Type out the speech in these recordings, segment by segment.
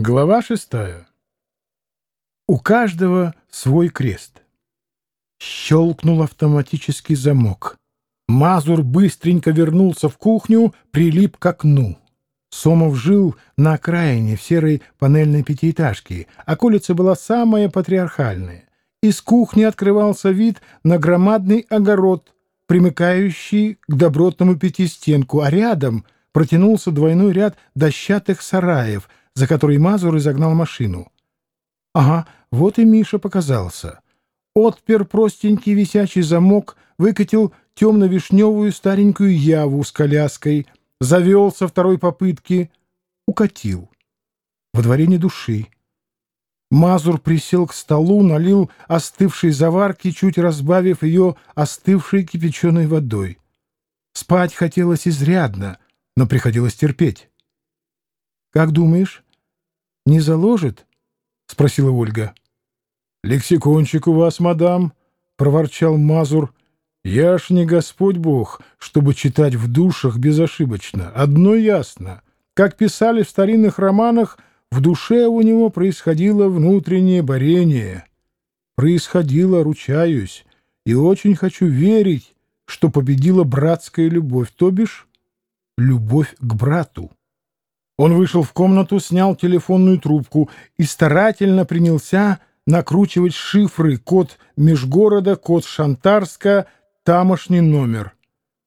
Глава шестая. У каждого свой крест. Щелкнул автоматический замок. Мазур быстренько вернулся в кухню, прилип к окну. Сомов жил на окраине в серой панельной пятиэтажке, а улица была самая патриархальная. Из кухни открывался вид на громадный огород, примыкающий к добротному пятистенку, а рядом протянулся двойной ряд дощатых сараев — за который Мазур изогнал машину. Ага, вот и Миша показался. Отпер простенький висячий замок, выкатил темно-вишневую старенькую яву с коляской, завел со второй попытки, укатил. Во дворе ни души. Мазур присел к столу, налил остывшей заварки, чуть разбавив ее остывшей кипяченой водой. Спать хотелось изрядно, но приходилось терпеть. — Как думаешь, не заложит? — спросила Ольга. — Лексикончик у вас, мадам, — проворчал Мазур. — Я ж не Господь Бог, чтобы читать в душах безошибочно. Одно ясно. Как писали в старинных романах, в душе у него происходило внутреннее борение. Происходило, ручаюсь, и очень хочу верить, что победила братская любовь, то бишь любовь к брату. Он вышел в комнату, снял телефонную трубку и старательно принялся накручивать шифры код Межгорода, код Шантарска, тамошний номер.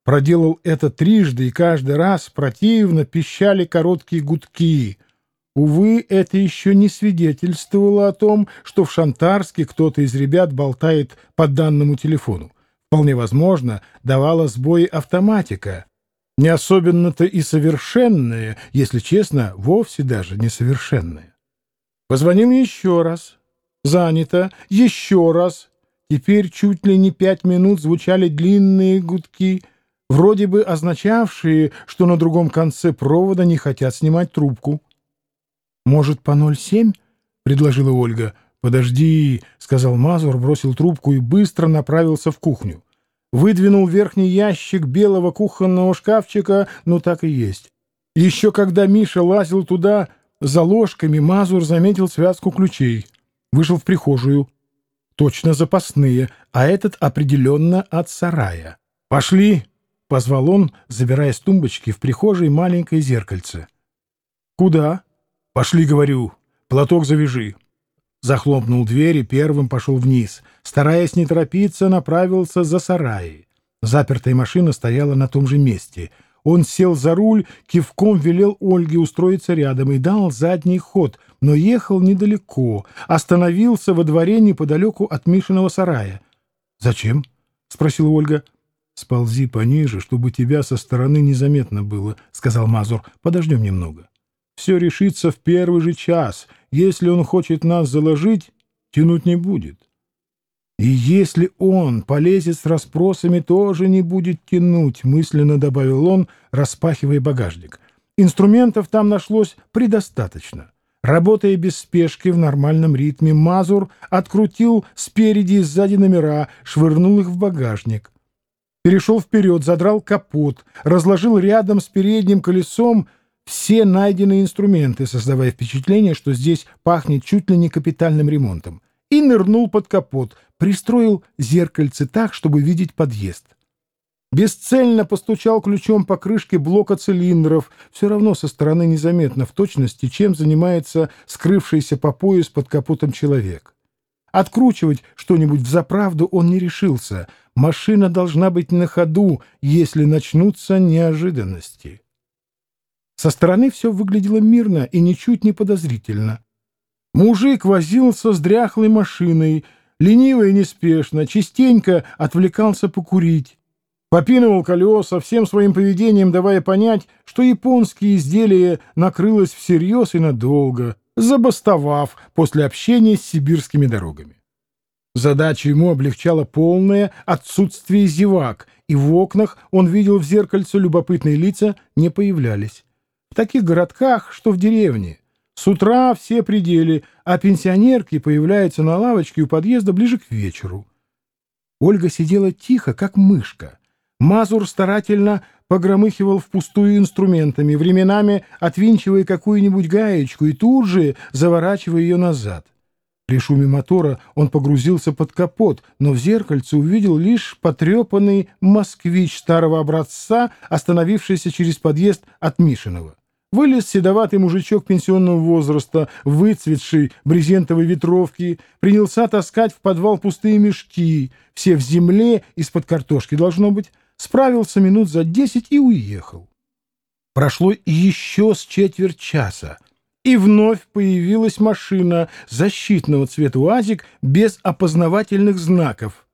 Проделал это трижды, и каждый раз противно пищали короткие гудки. Увы, это еще не свидетельствовало о том, что в Шантарске кто-то из ребят болтает по данному телефону. Вполне возможно, давала сбои автоматика не особенно-то и совершенное, если честно, вовсе даже несовершенное. Позвонил еще раз. Занято. Еще раз. Теперь чуть ли не пять минут звучали длинные гудки, вроде бы означавшие, что на другом конце провода не хотят снимать трубку. «Может, по 07?» — предложила Ольга. «Подожди», — сказал Мазур, бросил трубку и быстро направился в кухню выдвинул верхний ящик белого кухонного шкафчика, ну так и есть. Еще когда Миша лазил туда за ложками, Мазур заметил связку ключей. Вышел в прихожую. Точно запасные, а этот определенно от сарая. «Пошли!» — позвал он, забирая с тумбочки в прихожей маленькое зеркальце. «Куда?» «Пошли, говорю. Платок завяжи». Захлопнул дверь и первым пошел вниз. Стараясь не торопиться, направился за сараи. Запертая машина стояла на том же месте. Он сел за руль, кивком велел Ольге устроиться рядом и дал задний ход, но ехал недалеко, остановился во дворе неподалеку от Мишиного сарая. «Зачем?» — спросила Ольга. «Сползи пониже, чтобы тебя со стороны незаметно было», — сказал Мазур. «Подождем немного». Все решится в первый же час. Если он хочет нас заложить, тянуть не будет. И если он полезет с расспросами, тоже не будет тянуть, мысленно добавил он, распахивая багажник. Инструментов там нашлось предостаточно. Работая без спешки в нормальном ритме, Мазур открутил спереди и сзади номера, швырнул их в багажник. Перешел вперед, задрал капот, разложил рядом с передним колесом — все найденные инструменты, создавая впечатление, что здесь пахнет чуть ли не капитальным ремонтом, и нырнул под капот, пристроил зеркальце так, чтобы видеть подъезд. Бесцельно постучал ключом по крышке блока цилиндров, все равно со стороны незаметно в точности, чем занимается скрывшийся по пояс под капотом человек. Откручивать что-нибудь в заправду он не решился. Машина должна быть на ходу, если начнутся неожиданности. Со стороны все выглядело мирно и ничуть не подозрительно. Мужик возился с дряхлой машиной, лениво и неспешно, частенько отвлекался покурить. Попинывал колеса, всем своим поведением давая понять, что японские изделия накрылось всерьез и надолго, забастовав после общения с сибирскими дорогами. Задачу ему облегчало полное отсутствие зевак, и в окнах он видел в зеркальце любопытные лица не появлялись. В таких городках, что в деревне. С утра все пределы, а пенсионерки появляются на лавочке у подъезда ближе к вечеру. Ольга сидела тихо, как мышка. Мазур старательно погромыхивал впустую инструментами, временами отвинчивая какую-нибудь гаечку и тут же заворачивая ее назад. При шуме мотора он погрузился под капот, но в зеркальце увидел лишь потрепанный москвич старого образца, остановившийся через подъезд от Мишиного. Вылез седоватый мужичок пенсионного возраста, выцветший брезентовой ветровки, принялся таскать в подвал пустые мешки, все в земле, из-под картошки должно быть, справился минут за десять и уехал. Прошло еще с четверть часа, и вновь появилась машина защитного цвета УАЗик без опознавательных знаков.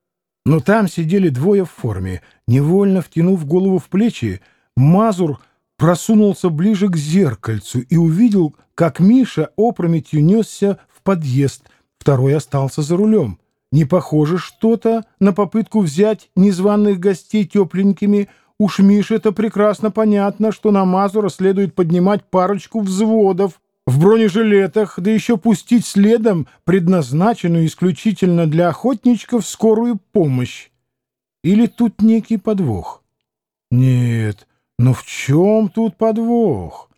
Но там сидели двое в форме. Невольно втянув голову в плечи, Мазур просунулся ближе к зеркальцу и увидел, как Миша опрометью несся в подъезд, второй остался за рулем. Не похоже что-то на попытку взять незваных гостей тепленькими. Уж Мише-то прекрасно понятно, что на Мазура следует поднимать парочку взводов в бронежилетах, да еще пустить следом предназначенную исключительно для охотничков скорую помощь. Или тут некий подвох? Нет, но в чем тут подвох?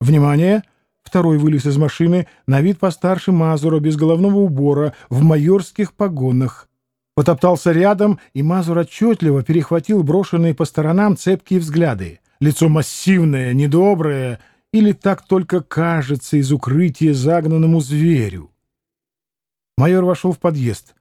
Внимание! Второй вылез из машины, на вид постарше Мазура, без головного убора, в майорских погонах. Потоптался рядом, и Мазур отчетливо перехватил брошенные по сторонам цепкие взгляды. Лицо массивное, недоброе, или так только кажется из укрытия загнанному зверю. Майор вошел в подъезд.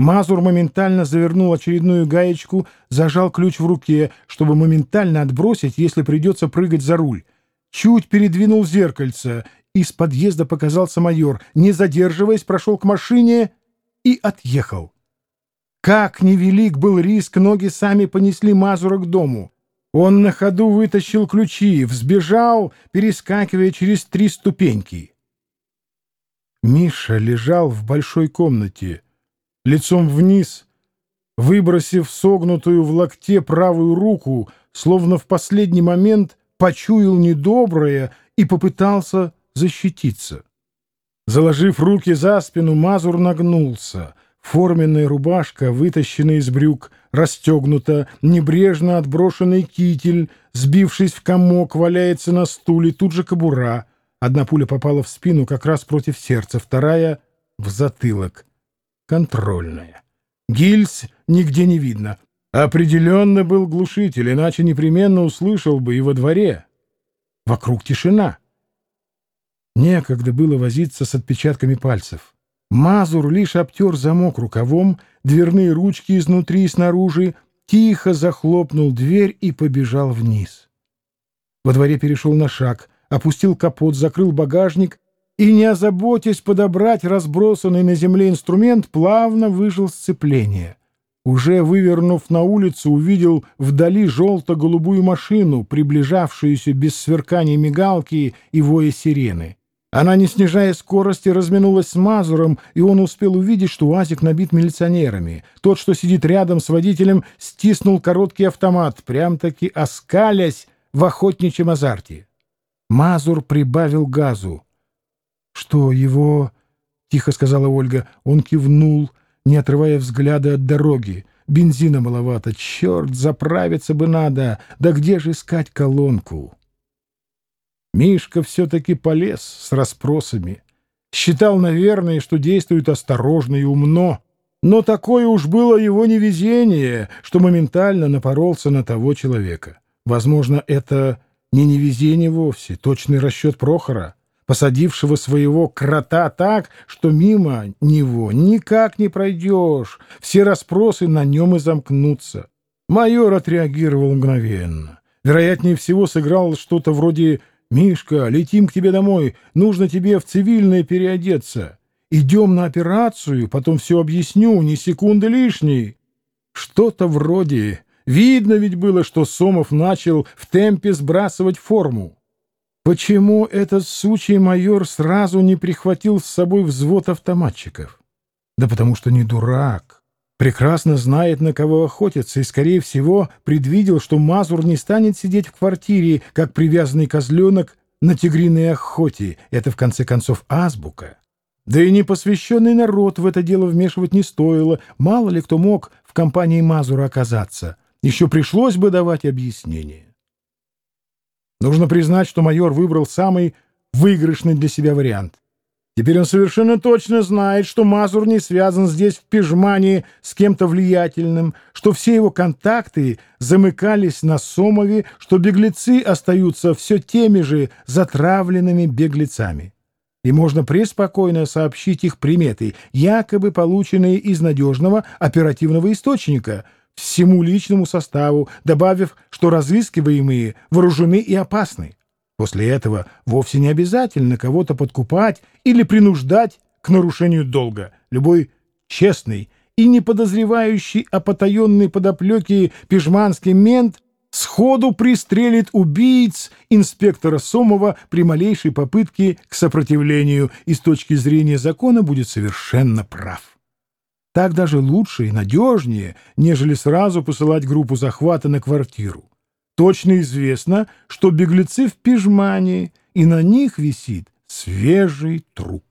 Мазур моментально завернул очередную гаечку, зажал ключ в руке, чтобы моментально отбросить, если придется прыгать за руль. Чуть передвинул зеркальце. Из подъезда показался майор. Не задерживаясь, прошел к машине и отъехал. Как невелик был риск, ноги сами понесли Мазура к дому. Он на ходу вытащил ключи, взбежал, перескакивая через три ступеньки. Миша лежал в большой комнате лицом вниз, выбросив согнутую в локте правую руку, словно в последний момент почуял недоброе и попытался защититься. Заложив руки за спину, Мазур нагнулся. Форменная рубашка, вытащенная из брюк, расстегнута, небрежно отброшенный китель, сбившись в комок, валяется на стуле, тут же кобура. Одна пуля попала в спину как раз против сердца, вторая — в затылок контрольная. Гильз нигде не видно. Определенно был глушитель, иначе непременно услышал бы и во дворе. Вокруг тишина. Некогда было возиться с отпечатками пальцев. Мазур лишь обтер замок рукавом, дверные ручки изнутри и снаружи, тихо захлопнул дверь и побежал вниз. Во дворе перешел на шаг, опустил капот, закрыл багажник и, не озаботясь подобрать разбросанный на земле инструмент, плавно выжил сцепление. Уже вывернув на улицу, увидел вдали желто-голубую машину, приближавшуюся без сверкания мигалки и воя сирены. Она, не снижая скорости, разминулась с Мазуром, и он успел увидеть, что УАЗик набит милиционерами. Тот, что сидит рядом с водителем, стиснул короткий автомат, прям-таки оскалясь в охотничьем азарте. Мазур прибавил газу. «Что, его...» — тихо сказала Ольга. Он кивнул, не отрывая взгляда от дороги. «Бензина маловато. Черт, заправиться бы надо. Да где же искать колонку?» Мишка все-таки полез с расспросами. Считал, наверное, что действует осторожно и умно. Но такое уж было его невезение, что моментально напоролся на того человека. Возможно, это не невезение вовсе, точный расчет Прохора — посадившего своего крота так, что мимо него никак не пройдешь, все расспросы на нем и замкнутся. Майор отреагировал мгновенно. Вероятнее всего сыграл что-то вроде «Мишка, летим к тебе домой, нужно тебе в цивильное переодеться. Идем на операцию, потом все объясню, ни секунды лишней». Что-то вроде... Видно ведь было, что Сомов начал в темпе сбрасывать форму. Почему этот сучий майор сразу не прихватил с собой взвод автоматчиков? Да потому что не дурак. Прекрасно знает, на кого охотится, и, скорее всего, предвидел, что Мазур не станет сидеть в квартире, как привязанный козленок на тигриной охоте. Это, в конце концов, азбука. Да и непосвященный народ в это дело вмешивать не стоило. Мало ли кто мог в компании Мазура оказаться. еще пришлось бы давать объяснение. Нужно признать, что майор выбрал самый выигрышный для себя вариант. Теперь он совершенно точно знает, что Мазур не связан здесь в Пижмане с кем-то влиятельным, что все его контакты замыкались на Сомове, что беглецы остаются все теми же затравленными беглецами. И можно преспокойно сообщить их приметы, якобы полученные из надежного оперативного источника, всему личному составу, добавив, что разыскиваемые вооружены и опасны. После этого вовсе не обязательно кого-то подкупать или принуждать к нарушению долга. Любой честный и не подозревающий о потаенной подоплеке пижманский мент сходу пристрелит убийц инспектора Сомова при малейшей попытке к сопротивлению и с точки зрения закона будет совершенно прав. Так даже лучше и надежнее, нежели сразу посылать группу захвата на квартиру. Точно известно, что беглецы в пижмане, и на них висит свежий труп.